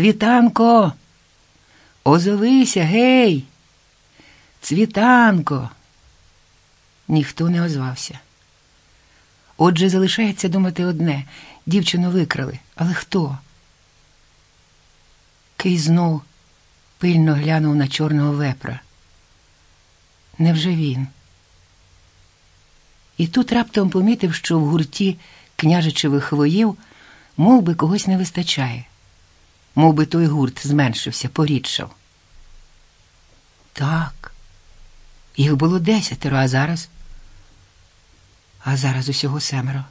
Цвітанко, озовися, гей, цвітанко. Ніхто не озвався. Отже, залишається думати одне дівчину викрали. Але хто? Кий знов пильно глянув на чорного вепра. Невже він? І тут раптом помітив, що в гурті княжичевих воїв мов би когось не вистачає, мов би той гурт зменшився, порідшав. Так, їх було десятеро, а зараз. А зараз усього семеро.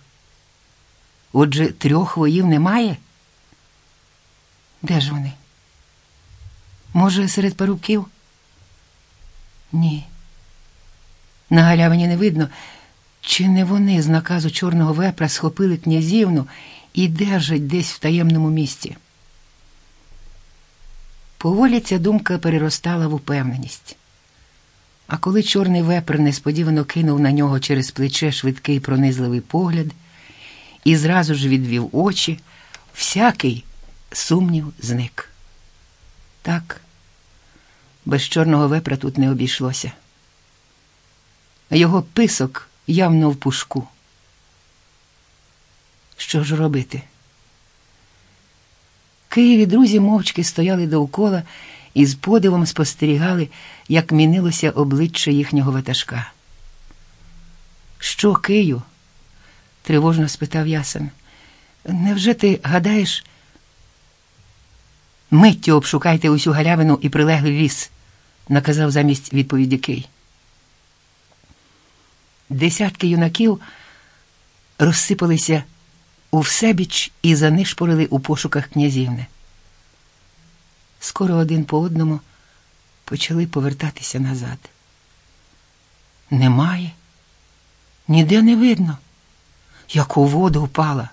Отже, трьох воїв немає? Де ж вони? Може, серед парубків? Ні. На галявині не видно, чи не вони з наказу чорного вепра схопили князівну і держать десь в таємному місці. Поволі ця думка переростала в упевненість. А коли чорний вепр несподівано кинув на нього через плече швидкий пронизливий погляд і зразу ж відвів очі, всякий сумнів зник. Так, без чорного вепра тут не обійшлося. Його писок явно в пушку. Що ж робити? Києві друзі мовчки стояли довкола і з подивом спостерігали, як мінилося обличчя їхнього ватажка. Що, Кию? тривожно спитав ясен. Невже ти гадаєш? Миттю обшукайте усю галявину і прилеглий ліс, наказав замість відповіді Кий. Десятки юнаків розсипалися у всебіч і занишпорили у пошуках князівни. Скоро один по одному почали повертатися назад. Немає, ніде не видно, як у воду впала.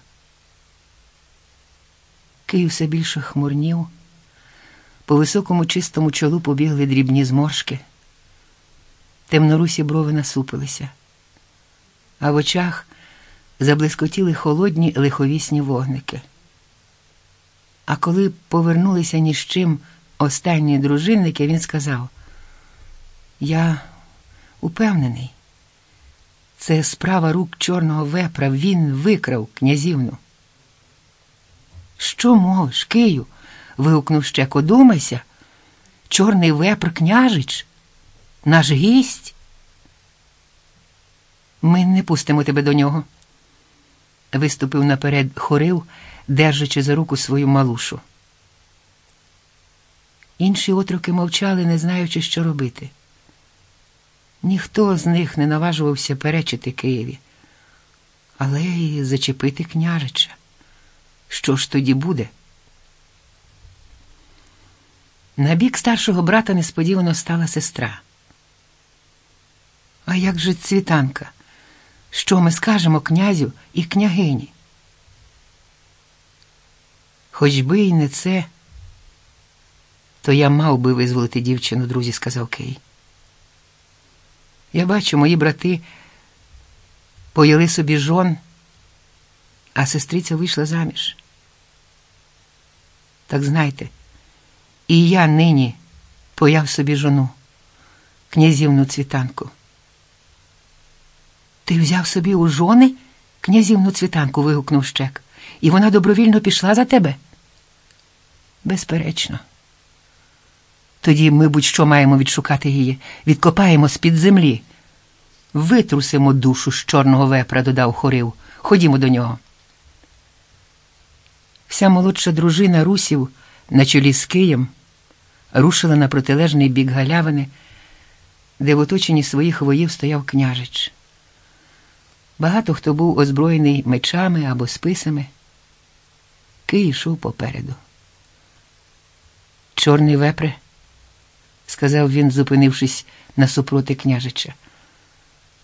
Київ все більше хмурнів, по високому чистому чолу побігли дрібні зморшки. Темнорусі брови насупилися, а в очах заблискотіли холодні лиховісні вогники. А коли повернулися ні з чим останні дружинники, він сказав: Я упевнений, це справа рук чорного вепра, він викрав князівну. Що мовиш, Кию? вигукнув ще Одумайся. Чорний вепр княжич, наш гість. Ми не пустимо тебе до нього. Виступив наперед хорив, держачи за руку свою малушу. Інші отроки мовчали, не знаючи, що робити. Ніхто з них не наважувався перечити Києві, але й зачепити княжича. Що ж тоді буде? На бік старшого брата несподівано стала сестра. А як же цвітанка? Що ми скажемо князю і княгині? Хоч би і не це, то я мав би визволити дівчину, друзі, сказав Кей. Я бачу, мої брати поїли собі жон, а сестриця вийшла заміж. Так знайте, і я нині появ собі жону, князівну цвітанку. Ти взяв собі у жони князівну цвітанку, вигукнув щек, і вона добровільно пішла за тебе? Безперечно. Тоді ми будь-що маємо відшукати її, відкопаємо з-під землі. Витрусимо душу з чорного вепра, додав хорив. Ходімо до нього. Вся молодша дружина русів на чолі з Києм рушила на протилежний бік галявини, де в оточенні своїх воїв стояв княжич. Багато хто був озброєний мечами або списами. Кий йшов попереду. Чорний вепре, сказав він, зупинившись насупроти княжича.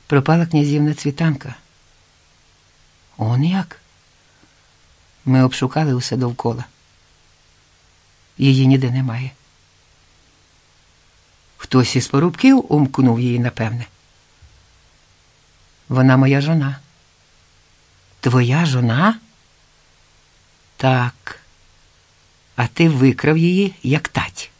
Пропала князівна цвітанка. Он як? Ми обшукали усе довкола. Її ніде немає. Хтось із порубків умкнув її, напевне. Вона моя жона. Твоя жона? Так. а ти викрав її, як тать.